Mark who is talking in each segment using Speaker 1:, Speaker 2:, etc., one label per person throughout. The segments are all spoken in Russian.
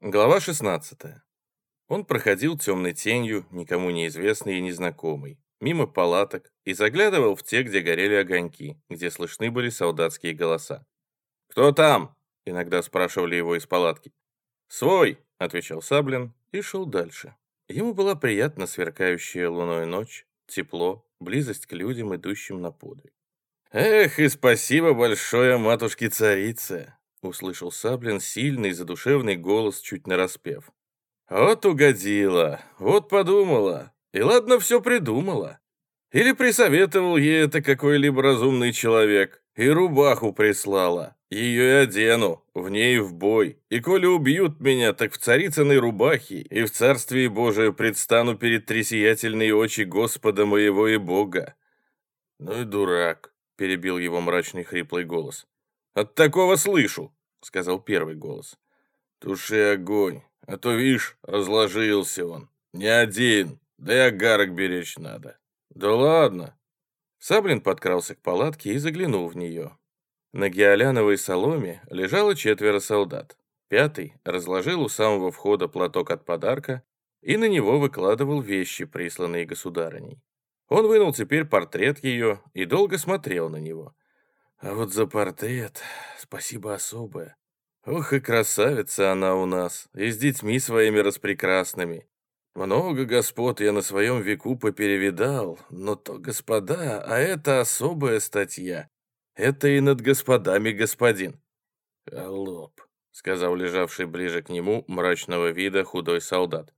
Speaker 1: Глава 16. Он проходил темной тенью, никому неизвестный и незнакомый, мимо палаток и заглядывал в те, где горели огоньки, где слышны были солдатские голоса. «Кто там?» — иногда спрашивали его из палатки. «Свой!» — отвечал Саблин и шел дальше. Ему была приятна сверкающая луной ночь, тепло, близость к людям, идущим на подвиг. «Эх, и спасибо большое матушке-царице!» Услышал Саблин сильный задушевный голос, чуть нараспев. Вот угодила, вот подумала, и ладно все придумала. Или присоветовал ей это какой-либо разумный человек, и рубаху прислала. Ее и одену, в ней в бой. И коли убьют меня, так в царицыной рубахе, и в царствии Божие предстану перед тресиятельные очи Господа моего и Бога. Ну и дурак, перебил его мрачный хриплый голос. «От такого слышу», — сказал первый голос. «Туши огонь, а то, видишь, разложился он. Не один, да и агарок беречь надо». «Да ладно». Саблин подкрался к палатке и заглянул в нее. На геоляновой соломе лежало четверо солдат. Пятый разложил у самого входа платок от подарка и на него выкладывал вещи, присланные государыней. Он вынул теперь портрет ее и долго смотрел на него. А вот за портрет спасибо особое. Ох и красавица она у нас, и с детьми своими распрекрасными. Много господ я на своем веку поперевидал, но то господа, а это особая статья. Это и над господами господин. Лоб, сказал лежавший ближе к нему мрачного вида худой солдат.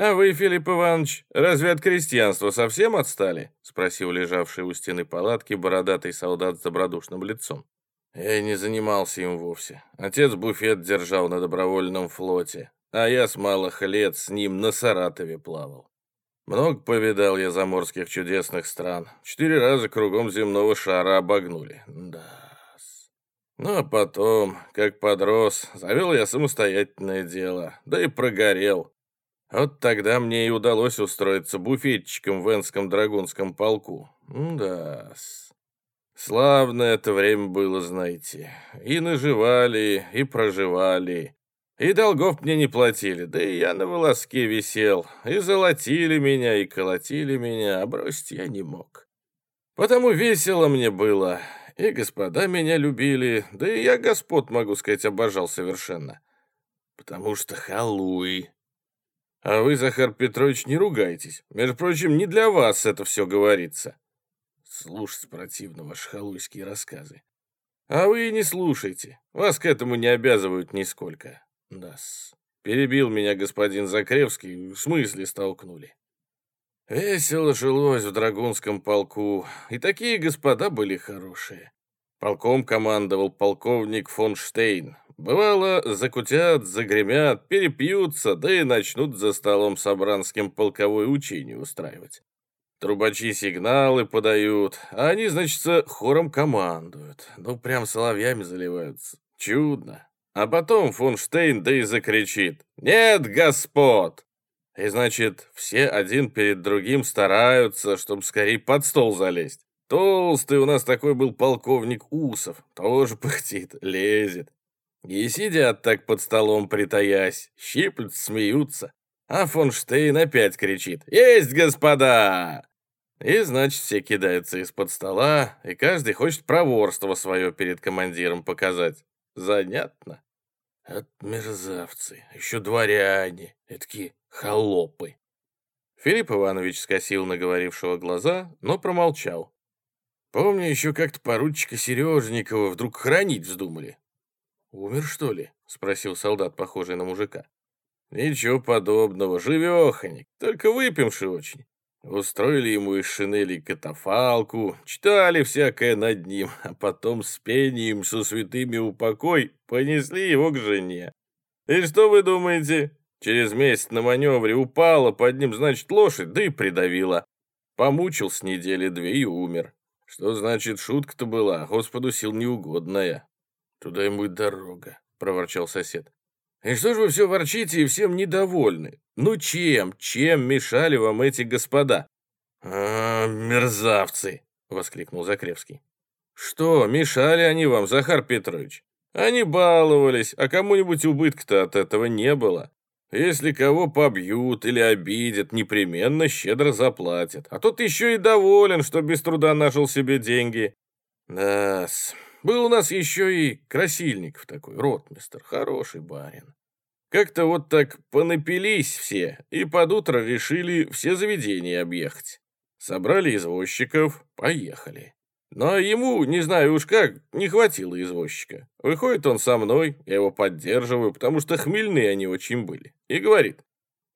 Speaker 1: «А вы, Филипп Иванович, разве от крестьянства совсем отстали?» — спросил лежавший у стены палатки бородатый солдат с добродушным лицом. «Я не занимался им вовсе. Отец буфет держал на добровольном флоте, а я с малых лет с ним на Саратове плавал. Много повидал я заморских чудесных стран. Четыре раза кругом земного шара обогнули. Да. Ну а потом, как подрос, завел я самостоятельное дело, да и прогорел. Вот тогда мне и удалось устроиться буфетчиком в Энском драгунском полку. да -с. Славное это время было, знаете. И наживали, и проживали. И долгов мне не платили, да и я на волоске висел. И золотили меня, и колотили меня, а бросить я не мог. Потому весело мне было, и господа меня любили, да и я господ, могу сказать, обожал совершенно. Потому что халуй, а вы, Захар Петрович, не ругайтесь. Между прочим, не для вас это все говорится. Слушать противно ваши халуйские рассказы. А вы и не слушайте. Вас к этому не обязывают нисколько. Да-с. Перебил меня господин Закревский, в смысле столкнули. Весело жилось в Драгунском полку, и такие господа были хорошие. Полком командовал полковник фон Штейн, Бывало, закутят, загремят, перепьются, да и начнут за столом собранским полковое учение устраивать. Трубачи сигналы подают, а они, значит, хором командуют. Ну, прям соловьями заливаются. Чудно. А потом фон Штейн да и закричит «Нет, господ!» И, значит, все один перед другим стараются, чтобы скорее под стол залезть. Толстый у нас такой был полковник Усов, тоже пыхтит, лезет. И сидят так под столом, притаясь, щиплют, смеются. А фон Штейн опять кричит «Есть, господа!» И, значит, все кидаются из-под стола, и каждый хочет проворство свое перед командиром показать. Занятно. От мерзавцы, еще дворяне, такие холопы. Филипп Иванович скосил на говорившего глаза, но промолчал. Помню, еще как-то поручика Сережникова вдруг хранить вздумали. «Умер, что ли?» — спросил солдат, похожий на мужика. «Ничего подобного, живеханик, только выпивший очень. Устроили ему из шинели катафалку, читали всякое над ним, а потом с пением со святыми упокой понесли его к жене. И что вы думаете? Через месяц на маневре упала под ним, значит, лошадь, да и придавила. Помучил с недели две и умер. Что значит, шутка-то была, Господу сил неугодная. «Туда ему и дорога», — проворчал сосед. «И что же вы все ворчите и всем недовольны? Ну чем, чем мешали вам эти господа?» «А, мерзавцы!» — воскликнул Закревский. «Что, мешали они вам, Захар Петрович? Они баловались, а кому-нибудь убытка-то от этого не было. Если кого побьют или обидят, непременно щедро заплатят. А тот еще и доволен, что без труда нашел себе деньги. да -с. Был у нас еще и Красильников такой, ротмистер, хороший барин. Как-то вот так понапились все, и под утро решили все заведения объехать. Собрали извозчиков, поехали. Но ему, не знаю уж как, не хватило извозчика. Выходит он со мной, я его поддерживаю, потому что хмельные они очень были. И говорит,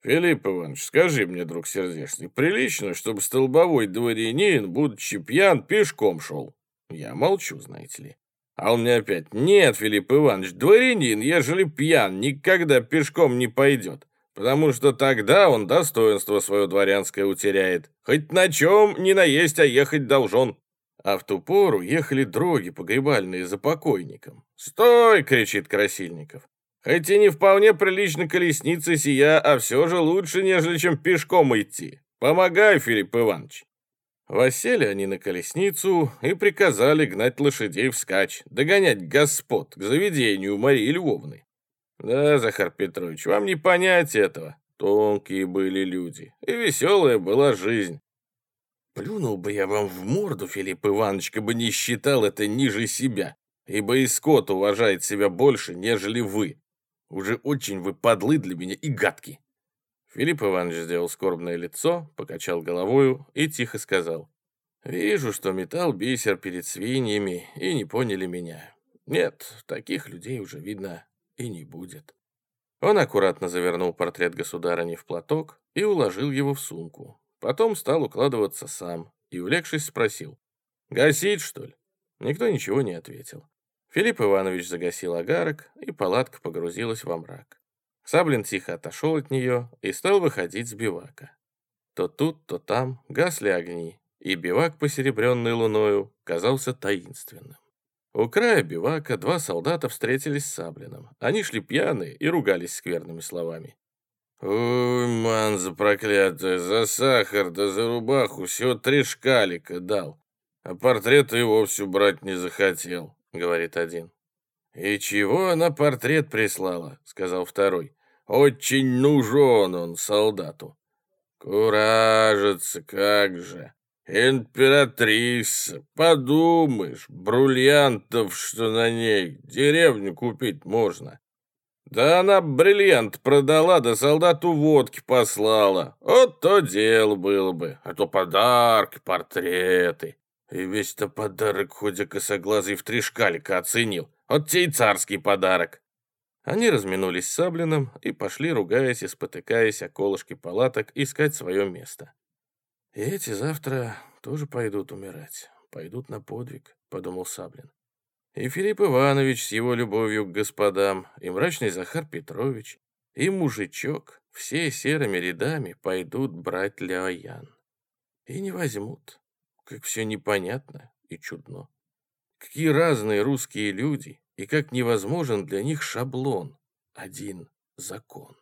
Speaker 1: «Филипп Иванович, скажи мне, друг сердечный, прилично, чтобы столбовой дворянин, будучи пьян, пешком шел?» Я молчу, знаете ли. А он мне опять, «Нет, Филипп Иванович, дворянин, ежели пьян, никогда пешком не пойдет, потому что тогда он достоинство свое дворянское утеряет. Хоть на чем не наесть, а ехать должен». А в ту пору ехали дроги погребальные за покойником. «Стой!» — кричит Красильников. «Хоть и не вполне прилично колесница сия, а все же лучше, нежели чем пешком идти. Помогай, Филипп Иванович!» Восели они на колесницу и приказали гнать лошадей вскачь, догонять господ к заведению Марии Львовны. Да, Захар Петрович, вам не понять этого. Тонкие были люди, и веселая была жизнь. Плюнул бы я вам в морду, Филипп Иванович, бы не считал это ниже себя, ибо и скот уважает себя больше, нежели вы. Уже очень вы подлы для меня и гадки. Филипп Иванович сделал скорбное лицо, покачал головою и тихо сказал. «Вижу, что металл бисер перед свиньями, и не поняли меня. Нет, таких людей уже, видно, и не будет». Он аккуратно завернул портрет государыни в платок и уложил его в сумку. Потом стал укладываться сам и, улегшись, спросил. «Гасить, что ли?» Никто ничего не ответил. Филипп Иванович загасил огарок, и палатка погрузилась во мрак. Саблин тихо отошел от нее и стал выходить с бивака. То тут, то там гасли огни, и бивак, посеребренный луною, казался таинственным. У края бивака два солдата встретились с Саблиным. Они шли пьяные и ругались скверными словами. «Ой, манза проклятая, за сахар да за рубаху всего три шкалика дал, а портрет и вовсе брать не захотел», — говорит один. «И чего она портрет прислала?» — сказал второй. «Очень нужен он солдату». «Куражится, как же! Императрица, подумаешь, бриллиантов, что на ней, деревню купить можно. Да она бриллиант продала, да солдату водки послала. Вот то дело было бы. А то подарки, портреты. И весь-то подарок хоть косоглазый в три шкалика оценил. Вот те и царский подарок. Они разминулись с Саблиным и пошли, ругаясь и спотыкаясь о колышке палаток, искать свое место. «И эти завтра тоже пойдут умирать, пойдут на подвиг», — подумал Саблин. И Филипп Иванович с его любовью к господам, и мрачный Захар Петрович, и мужичок все серыми рядами пойдут брать Леоян. И не возьмут, как все непонятно и чудно. Какие разные русские люди, и как невозможен для них шаблон, один закон.